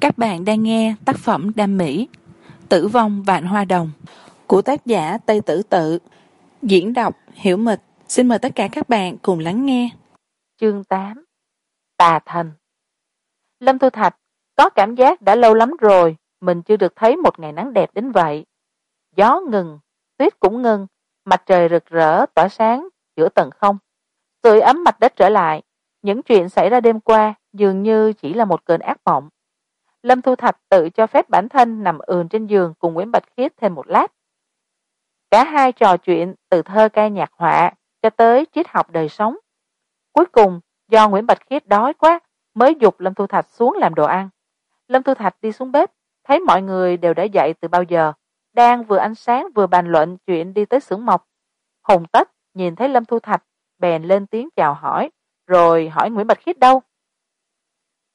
các bạn đang nghe tác phẩm đam mỹ, tử vong vạn hoa đồng, của tác giả tây tử tự. Diễn đọc hiểu mịch. Xin mời tất cả các bạn cùng lắng nghe. Chương tám, tà thần. Lâm thu thạch, có cảm giác đã lâu lắm rồi, mình chưa được thấy một ngày nắng đẹp đến vậy. Gió ngừng, tuyết cũng ngừng, mặt trời rực rỡ tỏa sáng giữa tầng không. Sưởi ấm mặt đất trở lại, những chuyện xảy ra đêm qua dường như chỉ là một cơn ác mộng lâm thu thạch tự cho phép bản thân nằm ườn trên giường cùng nguyễn bạch khiết thêm một lát. Cả hai trò chuyện từ thơ ca nhạc họa cho tới triết học đời sống. Cuối cùng, do nguyễn bạch khiết đói quá, mới dục lâm thu thạch xuống làm đồ ăn. Lâm thu thạch đi xuống bếp, thấy mọi người đều đã dậy từ bao giờ, đang vừa ánh sáng vừa bàn luận chuyện đi tới xưởng mộc. Hùng tất nhìn thấy lâm thu thạch, bèn lên tiếng chào hỏi, rồi hỏi nguyễn bạch khiết đâu.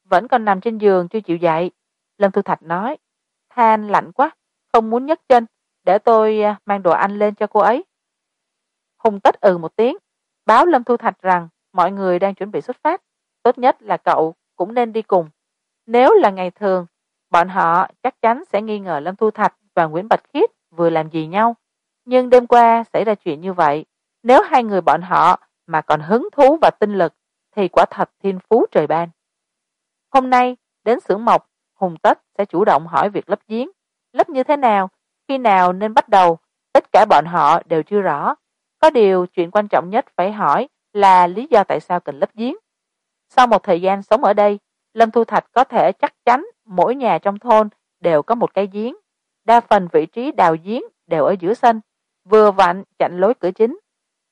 Vẫn còn nằm trên giường chưa chịu dậy lâm thu thạch nói, than lạnh quá, không muốn nhấc chân, để tôi à, mang đồ ăn lên cho cô ấy. Hùng tất ừ một tiếng, báo lâm thu thạch rằng mọi người đang chuẩn bị xuất phát, tốt nhất là cậu cũng nên đi cùng. Nếu là ngày thường, bọn họ chắc chắn sẽ nghi ngờ lâm thu thạch và nguyễn bạch khiết vừa làm gì nhau. Nhưng đêm qua xảy ra chuyện như vậy, nếu hai người bọn họ mà còn hứng thú và tinh lực thì quả thật thiên phú trời ban. Hôm nay, đến xưởng mộc hùng tất sẽ chủ động hỏi việc lấp giếng. Lấp như thế nào? Khi nào nên bắt đầu? Tất cả bọn họ đều chưa rõ. Có điều chuyện quan trọng nhất phải hỏi là lý do tại sao cần lấp giếng. Sau một thời gian sống ở đây, lâm thu thạch có thể chắc chắn mỗi nhà trong thôn đều có một cái giếng. Đa phần vị trí đào giếng đều ở giữa sân, vừa vặn chặn lối cửa chính.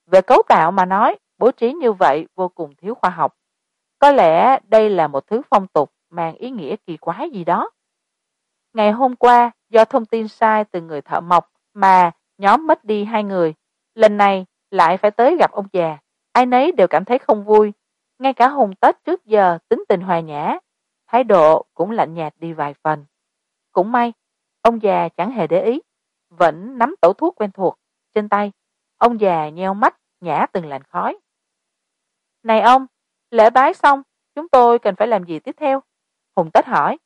Về cấu tạo mà nói, bố trí như vậy vô cùng thiếu khoa học. Có lẽ đây là một thứ phong tục mang ý nghĩa kỳ quái gì đó. Ngày hôm qua, do thông tin sai từ người thợ mộc mà nhóm mất đi hai người, lần này lại phải tới gặp ông già. Ai nấy đều cảm thấy không vui. Ngay cả hùng tết trước giờ tính tình hòa nhã, thái độ cũng lạnh nhạt đi vài phần. Cũng may, ông già chẳng hề để ý, vẫn nắm tổ thuốc quen thuộc trên tay. Ông già nheo mắt, nhả từng làn khói. Này ông, lễ bái xong, chúng tôi cần phải làm gì tiếp theo? Hùng tết hỏi.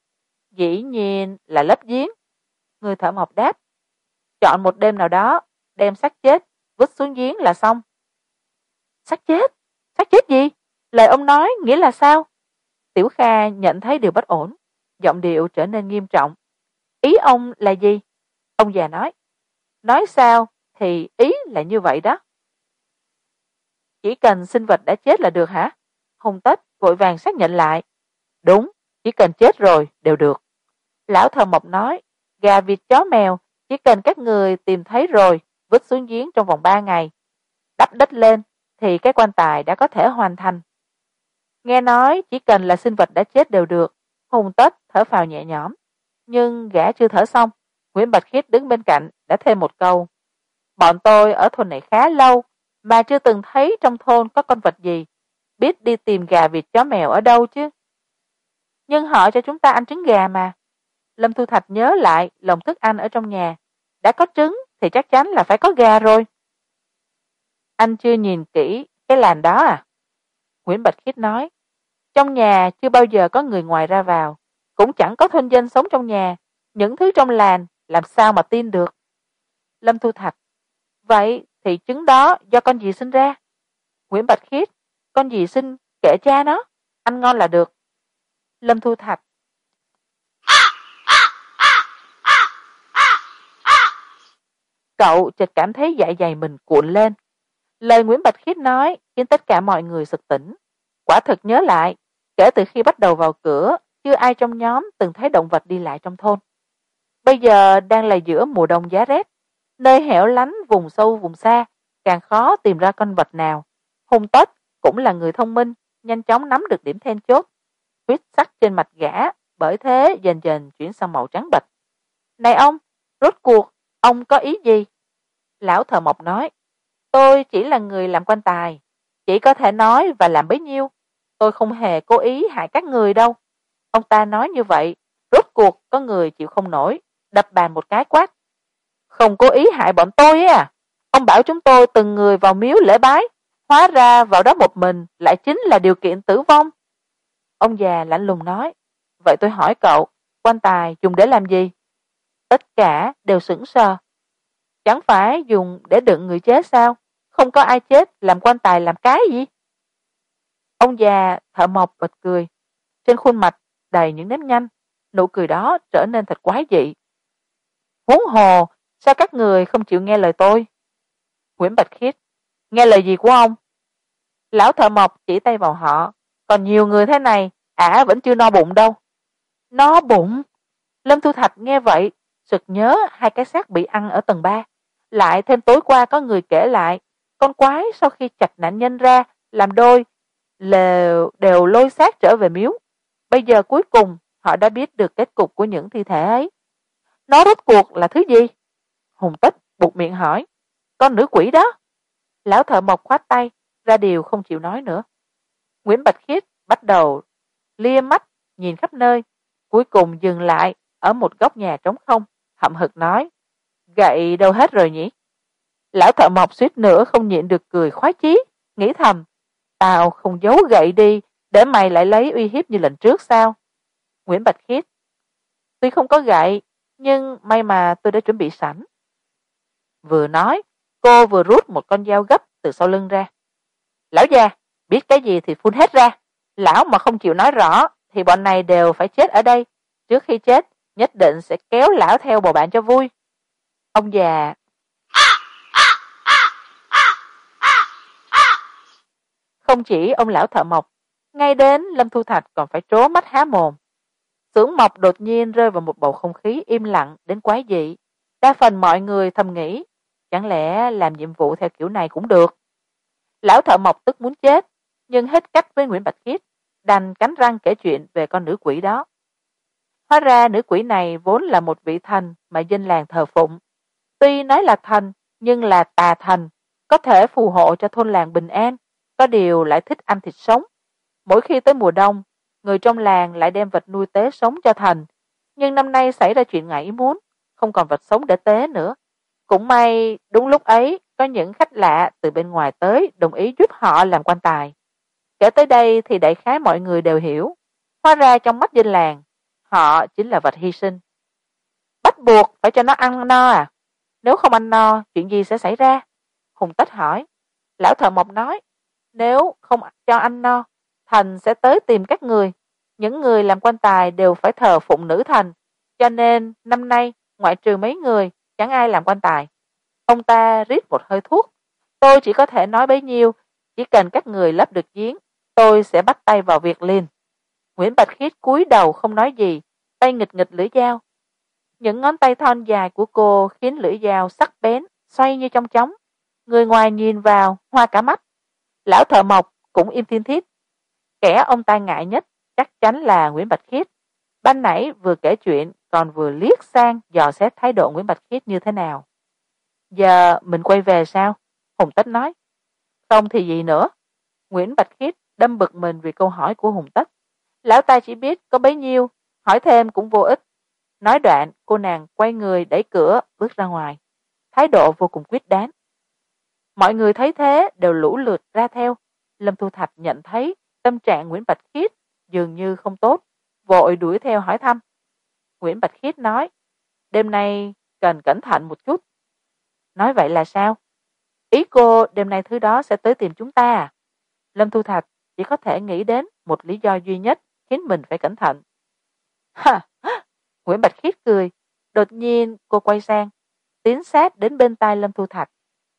Dĩ nhiên là lấp giếng. Người thợ mộc đáp. Chọn một đêm nào đó, đem xác chết, vứt xuống giếng là xong. Xác chết? Xác chết gì? Lời ông nói nghĩa là sao? Tiểu kha nhận thấy điều bất ổn, giọng điệu trở nên nghiêm trọng. Ý ông là gì? Ông già nói. Nói sao thì ý là như vậy đó. Chỉ cần sinh vật đã chết là được hả? Hùng Tết vội vàng xác nhận lại. Đúng chỉ cần chết rồi đều được. Lão thờ mộc nói, gà vịt chó mèo, chỉ cần các người tìm thấy rồi, vứt xuống giếng trong vòng ba ngày. Đắp đất lên, thì cái quan tài đã có thể hoàn thành. Nghe nói, chỉ cần là sinh vật đã chết đều được. Hùng tất thở phào nhẹ nhõm. Nhưng gã chưa thở xong. Nguyễn bạch khiết đứng bên cạnh, đã thêm một câu. Bọn tôi ở thôn này khá lâu, mà chưa từng thấy trong thôn có con vật gì. Biết đi tìm gà vịt chó mèo ở đâu chứ? Nhưng họ cho chúng ta ăn trứng gà mà. Lâm thu thạch nhớ lại lồng thức ăn ở trong nhà. Đã có trứng thì chắc chắn là phải có gà rồi. Anh chưa nhìn kỹ cái làn đó à? Nguyễn bạch khiết nói, trong nhà chưa bao giờ có người ngoài ra vào. Cũng chẳng có thôn dân sống trong nhà. Những thứ trong làn làm sao mà tin được? Lâm thu thạch, vậy thì trứng đó do con gì sinh ra. Nguyễn bạch khiết, con gì sinh kể cha nó. Ăn ngon là được lâm thu thạch. Cậu chợt cảm thấy dạ dày mình cuộn lên. Lời nguyễn bạch khiết nói khiến tất cả mọi người sực tỉnh. Quả thực nhớ lại, kể từ khi bắt đầu vào cửa, chưa ai trong nhóm từng thấy động vật đi lại trong thôn. Bây giờ đang là giữa mùa đông giá rét, nơi hẻo lánh vùng sâu vùng xa, càng khó tìm ra con vật nào. Hùng tất cũng là người thông minh, nhanh chóng nắm được điểm then chốt huyết sắc trên mặt gã, bởi thế dần dần chuyển sang màu trắng bệch này ông, rốt cuộc, ông có ý gì? Lão thợ mộc nói, tôi chỉ là người làm quan tài, chỉ có thể nói và làm bấy nhiêu. Tôi không hề cố ý hại các người đâu. Ông ta nói như vậy, rốt cuộc có người chịu không nổi, đập bàn một cái quát. Không cố ý hại bọn tôi ấy à. Ông bảo chúng tôi từng người vào miếu lễ bái, hóa ra vào đó một mình lại chính là điều kiện tử vong ông già lạnh lùng nói, vậy tôi hỏi cậu, quan tài dùng để làm gì? Tất cả đều sững sờ. Chẳng phải dùng để đựng người chết sao? Không có ai chết làm quan tài làm cái gì? Ông già thợ mộc bật cười. Trên khuôn mặt đầy những nếp nhanh nụ cười đó trở nên thật quái dị. Huống hồ, sao các người không chịu nghe lời tôi? Nguyễn bạch khiết. Nghe lời gì của ông? Lão thợ mộc chỉ tay vào họ còn nhiều người thế này, ả vẫn chưa no bụng đâu. No bụng? Lâm thu thạch nghe vậy, sực nhớ hai cái xác bị ăn ở tầng ba. Lại thêm tối qua có người kể lại, con quái sau khi chặt nạn nhân ra, làm đôi, lều, đều lôi xác trở về miếu. Bây giờ cuối cùng, họ đã biết được kết cục của những thi thể ấy. Nó rốt cuộc là thứ gì? Hùng tích buộc miệng hỏi. Con nữ quỷ đó. Lão thợ mộc khoát tay, ra điều không chịu nói nữa nguyễn bạch khiết bắt đầu lia mắt nhìn khắp nơi, cuối cùng dừng lại ở một góc nhà trống không, hậm hực nói, gậy đâu hết rồi nhỉ? Lão thợ mộc suýt nữa không nhịn được cười khoái chí, nghĩ thầm, tao không giấu gậy đi để mày lại lấy uy hiếp như lần trước sao? Nguyễn bạch khiết, tuy không có gậy, nhưng may mà tôi đã chuẩn bị sẵn. Vừa nói, cô vừa rút một con dao gấp từ sau lưng ra. Lão già biết cái gì thì phun hết ra. Lão mà không chịu nói rõ, thì bọn này đều phải chết ở đây. Trước khi chết, nhất định sẽ kéo lão theo bầu bạn cho vui. Ông già. Không chỉ ông lão thợ mộc, ngay đến lâm thu thạch còn phải trố mắt há mồm. Xưởng mộc đột nhiên rơi vào một bầu không khí im lặng đến quái dị. Đa phần mọi người thầm nghĩ, chẳng lẽ làm nhiệm vụ theo kiểu này cũng được. Lão thợ mộc tức muốn chết nhưng hết cách với nguyễn bạch khiết đành cắn răng kể chuyện về con nữ quỷ đó. Hóa ra nữ quỷ này vốn là một vị thần mà dân làng thờ phụng. Tuy nói là thần, nhưng là tà thần, có thể phù hộ cho thôn làng bình an, có điều lại thích ăn thịt sống. Mỗi khi tới mùa đông, người trong làng lại đem vật nuôi tế sống cho thần. Nhưng năm nay xảy ra chuyện ngảy muốn, không còn vật sống để tế nữa. Cũng may, đúng lúc ấy, có những khách lạ từ bên ngoài tới đồng ý giúp họ làm quan tài kể tới đây thì đại khái mọi người đều hiểu. Hóa ra trong mắt dinh làng, họ chính là vật hy sinh. Bắt buộc phải cho nó ăn no à? Nếu không ăn no, chuyện gì sẽ xảy ra? Hùng tích hỏi. Lão thợ mộc nói, nếu không cho ăn no thần sẽ tới tìm các người. Những người làm quan tài đều phải thờ phụng nữ thần cho nên, năm nay, ngoại trừ mấy người, chẳng ai làm quan tài. Ông ta rít một hơi thuốc. Tôi chỉ có thể nói bấy nhiêu, chỉ cần các người lấp được giếng tôi sẽ bắt tay vào việc liền. Nguyễn bạch khiết cúi đầu không nói gì, tay nghịch nghịch lưỡi dao. Những ngón tay thon dài của cô khiến lưỡi dao sắc bén, xoay như trong chóng. Người ngoài nhìn vào, hoa cả mắt. Lão thợ mộc cũng im thiên thiết. Kẻ ông ta ngại nhất chắc chắn là nguyễn bạch khiết. Ban nãy vừa kể chuyện, còn vừa liếc sang dò xét thái độ nguyễn bạch khiết như thế nào. Giờ mình quay về sao? Hùng tất nói. Không thì gì nữa. Nguyễn bạch khiết đâm bực mình vì câu hỏi của hùng tất. Lão ta chỉ biết có bấy nhiêu, hỏi thêm cũng vô ích. Nói đoạn, cô nàng quay người đẩy cửa, bước ra ngoài. Thái độ vô cùng quyết đoán. Mọi người thấy thế đều lũ lượt ra theo. Lâm thu thạch nhận thấy tâm trạng nguyễn bạch khiết dường như không tốt, vội đuổi theo hỏi thăm. Nguyễn bạch khiết nói, đêm nay cần cẩn thận một chút. Nói vậy là sao? Ý cô đêm nay thứ đó sẽ tới tìm chúng ta à? Lâm thu thạch chỉ có thể nghĩ đến một lý do duy nhất khiến mình phải cẩn thận. Ha! Nguyễn bạch khiết cười. Đột nhiên, cô quay sang, tiến sát đến bên tai lâm thu thạch.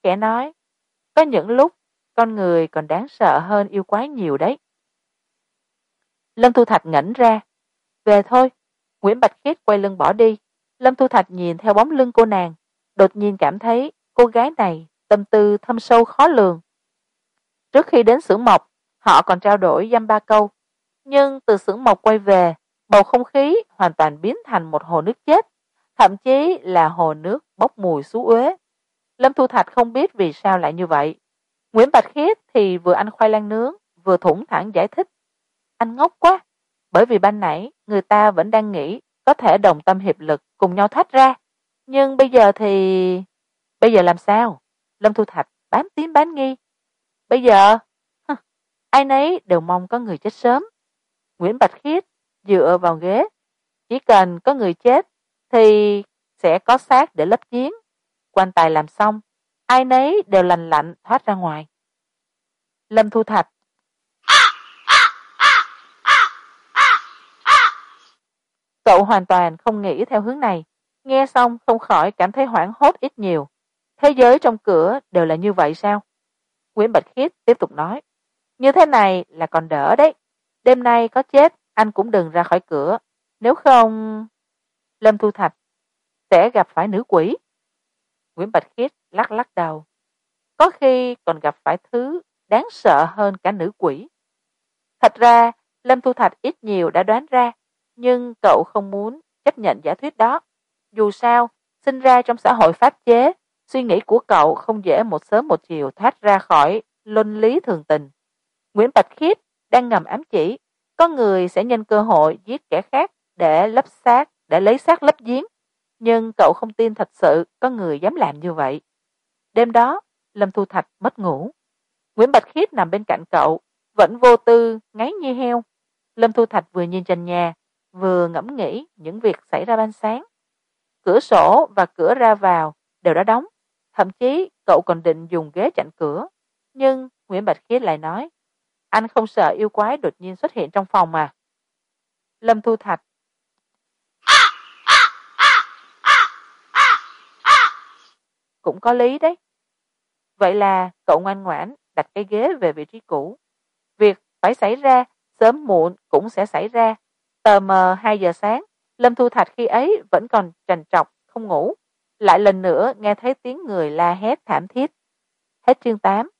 Kẻ nói, có những lúc, con người còn đáng sợ hơn yêu quái nhiều đấy. Lâm thu thạch ngẩng ra. Về thôi. Nguyễn bạch khiết quay lưng bỏ đi. Lâm thu thạch nhìn theo bóng lưng cô nàng, đột nhiên cảm thấy cô gái này tâm tư thâm sâu khó lường. Trước khi đến xưởng mộc họ còn trao đổi dăm ba câu. Nhưng từ xưởng mộc quay về, bầu không khí hoàn toàn biến thành một hồ nước chết, thậm chí là hồ nước bốc mùi xú uế. Lâm thu thạch không biết vì sao lại như vậy. Nguyễn bạch khiết thì vừa ăn khoai lang nướng, vừa thủng thẳng giải thích. Anh ngốc quá, bởi vì ban nãy người ta vẫn đang nghĩ có thể đồng tâm hiệp lực cùng nhau thoát ra. Nhưng bây giờ thì, bây giờ làm sao? Lâm thu thạch bám tím bán nghi. Bây giờ? Ai nấy đều mong có người chết sớm. Nguyễn bạch khiết dựa vào ghế. Chỉ cần có người chết thì sẽ có xác để lấp giếng. Quan tài làm xong, ai nấy đều lành lạnh thoát ra ngoài. Lâm thu thạch. Cậu hoàn toàn không nghĩ theo hướng này. Nghe xong không khỏi cảm thấy hoảng hốt ít nhiều. Thế giới trong cửa đều là như vậy sao? Nguyễn bạch khiết tiếp tục nói như thế này là còn đỡ đấy. Đêm nay có chết, anh cũng đừng ra khỏi cửa. Nếu không, lâm thu thạch sẽ gặp phải nữ quỷ. Nguyễn bạch khiết lắc lắc đầu. Có khi còn gặp phải thứ đáng sợ hơn cả nữ quỷ. Thật ra, lâm thu thạch ít nhiều đã đoán ra, nhưng cậu không muốn chấp nhận giả thuyết đó. Dù sao, sinh ra trong xã hội pháp chế, suy nghĩ của cậu không dễ một sớm một chiều thoát ra khỏi luân lý thường tình nguyễn bạch khiết đang ngầm ám chỉ, có người sẽ nhân cơ hội giết kẻ khác để lấp xác, để lấy xác lấp giếng. Nhưng cậu không tin thật sự có người dám làm như vậy. Đêm đó, lâm thu thạch mất ngủ. Nguyễn bạch khiết nằm bên cạnh cậu, vẫn vô tư, ngáy như heo. Lâm thu thạch vừa nhìn trần nhà, vừa ngẫm nghĩ những việc xảy ra ban sáng. Cửa sổ và cửa ra vào đều đã đóng, thậm chí cậu còn định dùng ghế chặn cửa. Nhưng nguyễn bạch khiết lại nói anh không sợ yêu quái đột nhiên xuất hiện trong phòng mà. Lâm thu thạch. Cũng có lý đấy. Vậy là cậu ngoan ngoãn đặt cái ghế về vị trí cũ. Việc phải xảy ra sớm muộn cũng sẽ xảy ra. Tờ mờ hai giờ sáng, lâm thu thạch khi ấy vẫn còn trằn trọc, không ngủ. Lại lần nữa nghe thấy tiếng người la hét thảm thiết. Hết chương tám.